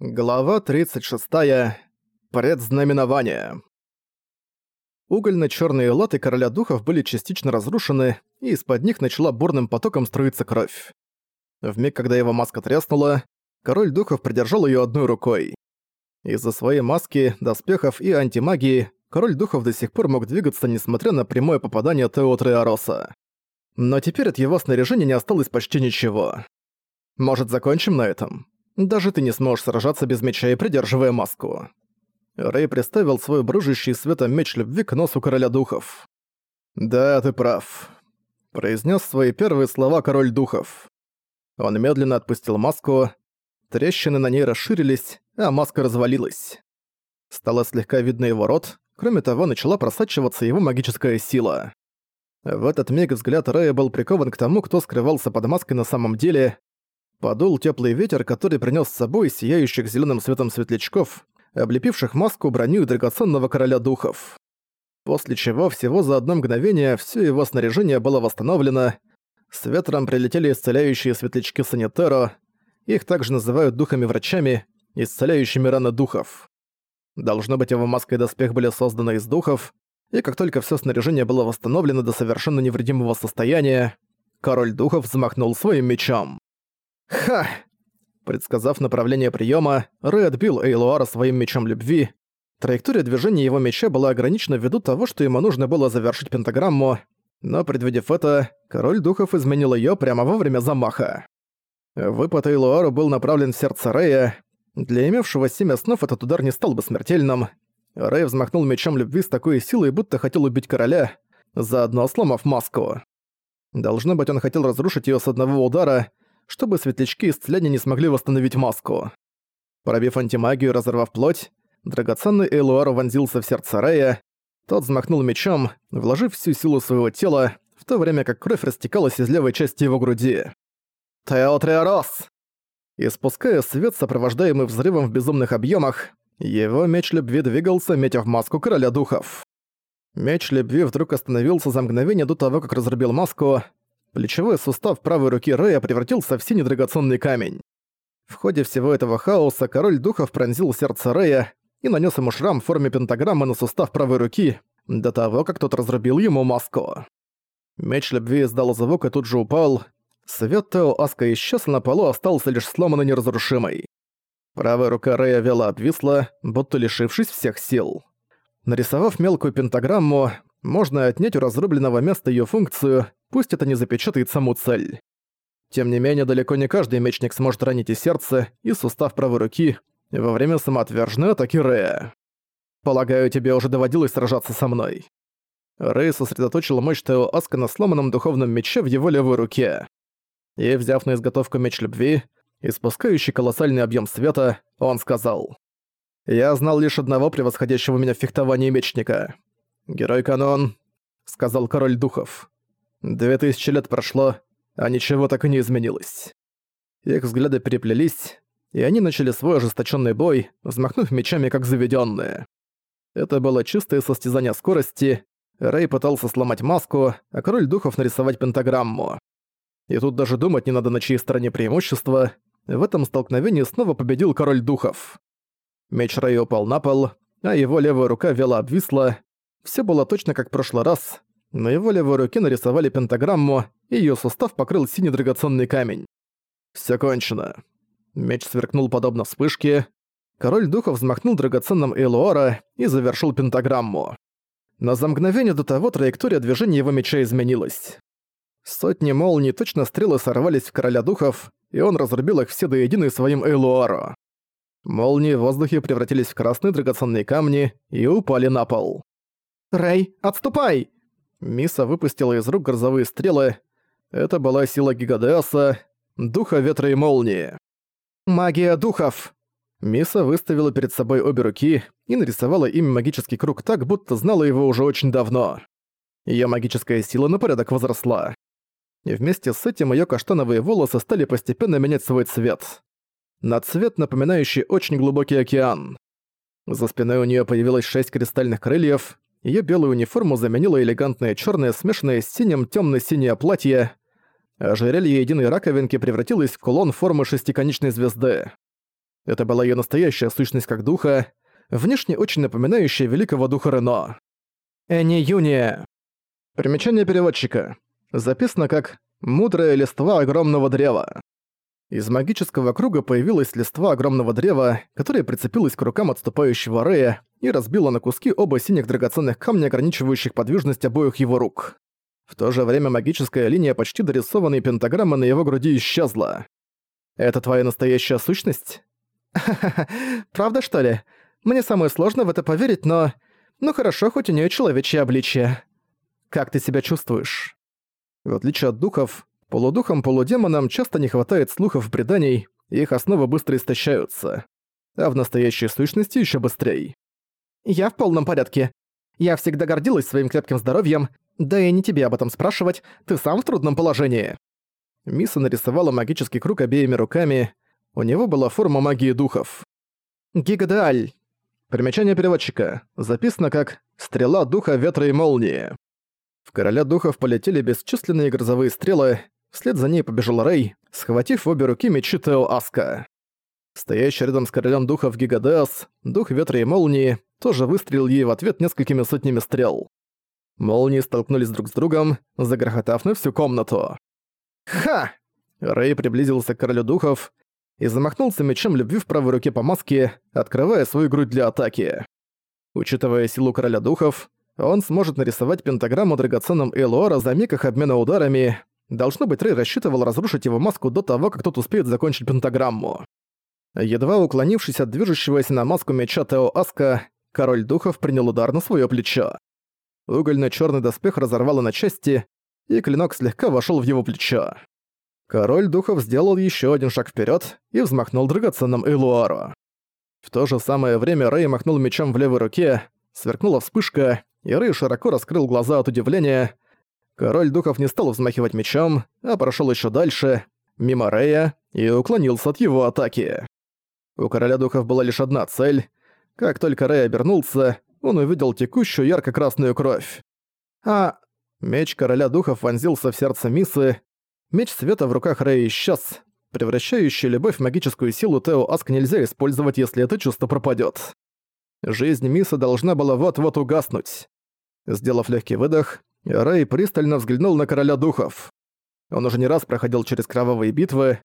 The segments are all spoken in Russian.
Глава 36. Предзнаменование. Угольно-чёрные латы Короля Духов были частично разрушены, и из-под них начала бурным потоком струиться кровь. В миг, когда его маска треснула, Король Духов придержал её одной рукой. Из-за своей маски, доспехов и антимагии Король Духов до сих пор мог двигаться, несмотря на прямое попадание Тео Триароса. Но теперь от его снаряжения не осталось почти ничего. Может, закончим на этом? Даже ты не сможешь сражаться без меча и придерживая маску. Рэй приставил свой бружащий светом меч любви к носу короля духов. «Да, ты прав», — произнес свои первые слова король духов. Он медленно отпустил маску, трещины на ней расширились, а маска развалилась. Стало слегка видно его рот, кроме того, начала просачиваться его магическая сила. В этот миг взгляд Рэя был прикован к тому, кто скрывался под маской на самом деле, Подул теплый ветер, который принес с собой сияющих зеленым светом светлячков, облепивших маску броню драгоценного короля духов. После чего всего за одно мгновение все его снаряжение было восстановлено, с ветром прилетели исцеляющие светлячки Санитеро, их также называют духами-врачами, исцеляющими раны духов. Должно быть, его маска и доспех были созданы из духов, и как только все снаряжение было восстановлено до совершенно невредимого состояния, король духов взмахнул своим мечом. Ха! Предсказав направление приема, Рэй отбил Эйлуара своим мечом любви. Траектория движения его меча была ограничена ввиду того, что ему нужно было завершить пентаграмму, но предвидев это, король духов изменил ее прямо во время замаха. Выпад Эйлуару был направлен в сердце Рэя. Для имевшего семя снов этот удар не стал бы смертельным. Рэй взмахнул мечом любви с такой силой, будто хотел убить короля, заодно сломав маску. Должно быть, он хотел разрушить ее с одного удара, чтобы светлячки исцеления не смогли восстановить маску. Пробив антимагию и разорвав плоть, драгоценный Эйлуар вонзился в сердце Рэя, тот взмахнул мечом, вложив всю силу своего тела, в то время как кровь растекалась из левой части его груди. «Теотриорос!» Испуская свет, сопровождаемый взрывом в безумных объемах, его меч любви двигался, метя в маску короля духов. Меч любви вдруг остановился за мгновение до того, как разрубил маску, Плечевой сустав правой руки Рэя превратился в синий драгоценный камень. В ходе всего этого хаоса король духов пронзил сердце Рэя и нанес ему шрам в форме пентаграммы на сустав правой руки, до того, как тот разрубил ему маску. Меч любви издал звук и тут же упал. Свет Тео Аска исчез, на полу остался лишь сломанный неразрушимый. Правая рука Рэя вела обвисла, будто лишившись всех сил. Нарисовав мелкую пентаграмму, можно отнять у разрубленного места ее функцию, пусть это не запечатает саму цель. Тем не менее, далеко не каждый мечник сможет ранить и сердце, и сустав правой руки во время самоотверженной атаки Рэя. Полагаю, тебе уже доводилось сражаться со мной. Рэй сосредоточил мощь Тео Аска на сломанном духовном мече в его левой руке. И, взяв на изготовку меч любви, испускающий колоссальный объем света, он сказал. «Я знал лишь одного превосходящего меня в фехтовании мечника. Герой Канон», — сказал король духов. Две тысячи лет прошло, а ничего так и не изменилось. Их взгляды переплелись, и они начали свой ожесточенный бой, взмахнув мечами как заведенные. Это было чистое состязание скорости, Рэй пытался сломать маску, а король духов нарисовать пентаграмму. И тут даже думать не надо на чьей стороне преимущество. В этом столкновении снова победил король духов. Меч Рэя упал на пол, а его левая рука вяло обвисла. Все было точно как в прошлый раз, на его левой руке нарисовали пентаграмму, и её сустав покрыл синий драгоценный камень. Всё кончено. Меч сверкнул подобно вспышке. Король духов взмахнул драгоценным Эйлуора и завершил пентаграмму. Но за мгновение до того траектория движения его меча изменилась. Сотни молний точно стрелы сорвались в короля духов, и он разрубил их все до единой своим Эйлуаро. Молнии в воздухе превратились в красные драгоценные камни и упали на пол. «Рэй, отступай!» Миса выпустила из рук грозовые стрелы. Это была сила Гигадеаса, духа ветра и молнии. «Магия духов!» Миса выставила перед собой обе руки и нарисовала ими магический круг так, будто знала его уже очень давно. Её магическая сила на порядок возросла. И вместе с этим её каштановые волосы стали постепенно менять свой цвет. На цвет, напоминающий очень глубокий океан. За спиной у неё появилось шесть кристальных крыльев, Её белую униформу заменила элегантное чёрное, смешанное с синим тёмно-синее платье. Ожерелье единой раковинки превратилось в кулон формы шестиконечной звезды. Это была ее настоящая сущность как духа, внешне очень напоминающая великого духа Рено. Эни Юния. Примечание переводчика. Записано как «мудрая листва огромного древа». Из магического круга появилась листва огромного древа, которая прицепилась к рукам отступающего Рея и разбила на куски оба синих драгоценных камня, ограничивающих подвижность обоих его рук. В то же время магическая линия почти дорисованной пентаграммы на его груди исчезла. «Это твоя настоящая сущность?» правда что ли? Мне самое сложное в это поверить, но... Ну хорошо, хоть у нее человечье обличие. Как ты себя чувствуешь?» В отличие от духов, полудухам-полудемонам часто не хватает слухов преданий, и их основы быстро истощаются. А в настоящей сущности еще быстрее. «Я в полном порядке. Я всегда гордилась своим крепким здоровьем, да и не тебе об этом спрашивать, ты сам в трудном положении». Миса нарисовала магический круг обеими руками, у него была форма магии духов. Гигадаль. Примечание переводчика. Записано как «Стрела духа ветра и молнии». В короля духов полетели бесчисленные грозовые стрелы, вслед за ней побежал Рэй, схватив в обе руки мечи Тео Аска. Стоящий рядом с королем духов Гигадеас, дух ветра и молнии, тоже выстрелил ей в ответ несколькими сотнями стрел. Молнии столкнулись друг с другом, загрохотав на всю комнату. «Ха!» Рэй приблизился к королю духов и замахнулся мечом любви в правой руке по маске, открывая свою грудь для атаки. Учитывая силу короля духов, он сможет нарисовать пентаграмму драгоценным Элуара за миг их обмена ударами. Должно быть, Рэй рассчитывал разрушить его маску до того, как тот успеет закончить пентаграмму. Едва уклонившись от движущегося на маску меча Тео Аска, король духов принял удар на свое плечо. угольно черный доспех разорвало на части, и клинок слегка вошел в его плечо. Король духов сделал еще один шаг вперед и взмахнул драгоценным Элуару. В то же самое время Рэй махнул мечом в левой руке, сверкнула вспышка, и Рэй широко раскрыл глаза от удивления. Король духов не стал взмахивать мечом, а прошел еще дальше, мимо Рэя, и уклонился от его атаки. У короля духов была лишь одна цель. Как только Рэй обернулся, он увидел текущую ярко-красную кровь. А меч короля духов вонзился в сердце Мисы, Меч света в руках Рэя исчез. Превращающий любовь в магическую силу Тео Аск нельзя использовать, если это чувство пропадет. Жизнь Миса должна была вот-вот угаснуть. Сделав легкий выдох, Рэй пристально взглянул на короля духов. Он уже не раз проходил через кровавые битвы.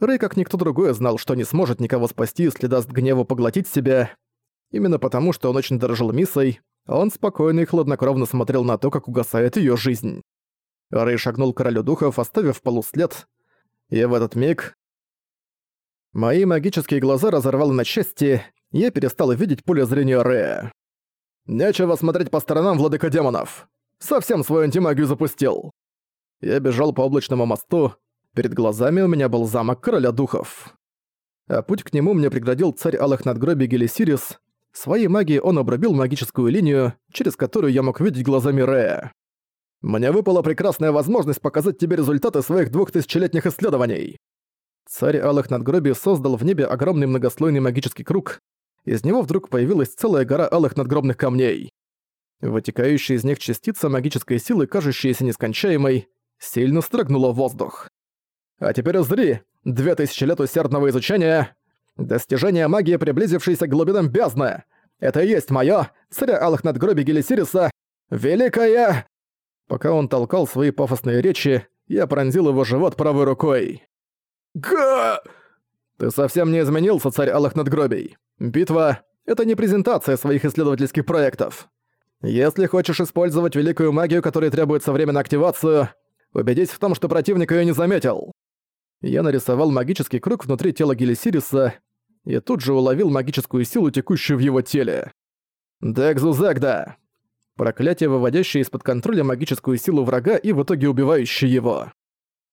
Рэй, как никто другой, знал, что не сможет никого спасти, если даст гневу поглотить себя. Именно потому, что он очень дорожил Мисой, он спокойно и хладнокровно смотрел на то, как угасает ее жизнь. Рэй шагнул к королю духов, оставив в полу след. И в этот миг... Мои магические глаза разорвало на части, я перестал видеть поле зрения Рэя. «Нечего смотреть по сторонам, владыка демонов! Совсем свою антимагию запустил!» Я бежал по облачному мосту, перед глазами у меня был замок короля духов. А путь к нему мне преградил царь Алых надгробий Гелисирис. Своей магией он обрубил магическую линию, через которую я мог видеть глазами Рэя. Мне выпала прекрасная возможность показать тебе результаты своих двухтысячелетних исследований. Царь Алых Надгробий создал в небе огромный многослойный магический круг. Из него вдруг появилась целая гора алых надгробных камней. Вытекающая из них частица магической силы, кажущаяся нескончаемой, сильно строгнула воздух. А теперь узри, две тысячи лет усердного изучения, достижение магии, приблизившейся к глубинам бездны. Это и есть моё, царя Алых Надгробий Гелисириса, великая... Пока он толкал свои пафосные речи, я пронзил его живот правой рукой. «Га!» «Ты совсем не изменился, царь Алых Надгробий. Битва — это не презентация своих исследовательских проектов. Если хочешь использовать великую магию, которой требуется время на активацию, убедись в том, что противник её не заметил». Я нарисовал магический круг внутри тела Гелисириса и тут же уловил магическую силу, текущую в его теле. «Декзузегда!» Проклятие, выводящее из-под контроля магическую силу врага и в итоге убивающее его.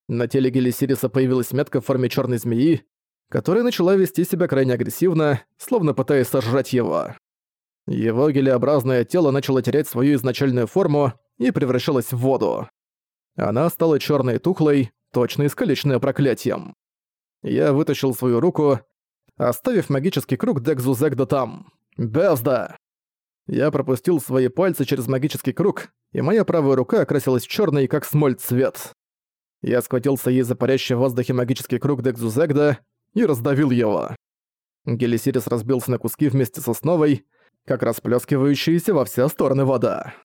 На теле Гелисириса появилась метка в форме черной змеи, которая начала вести себя крайне агрессивно, словно пытаясь сожрать его. Его гелеобразное тело начало терять свою изначальную форму и превращалось в воду. Она стала черной и тухлой, точно искалеченная проклятием. Я вытащил свою руку, оставив магический круг Декзузегда там. Безда! Я пропустил свои пальцы через магический круг, и моя правая рука окрасилась в черный, как смоль, цвет. Я схватился ей за парящий в воздухе магический круг Декзузегда и раздавил его. Гелисирис разбился на куски вместе с основой, как расплескивающаяся во все стороны вода.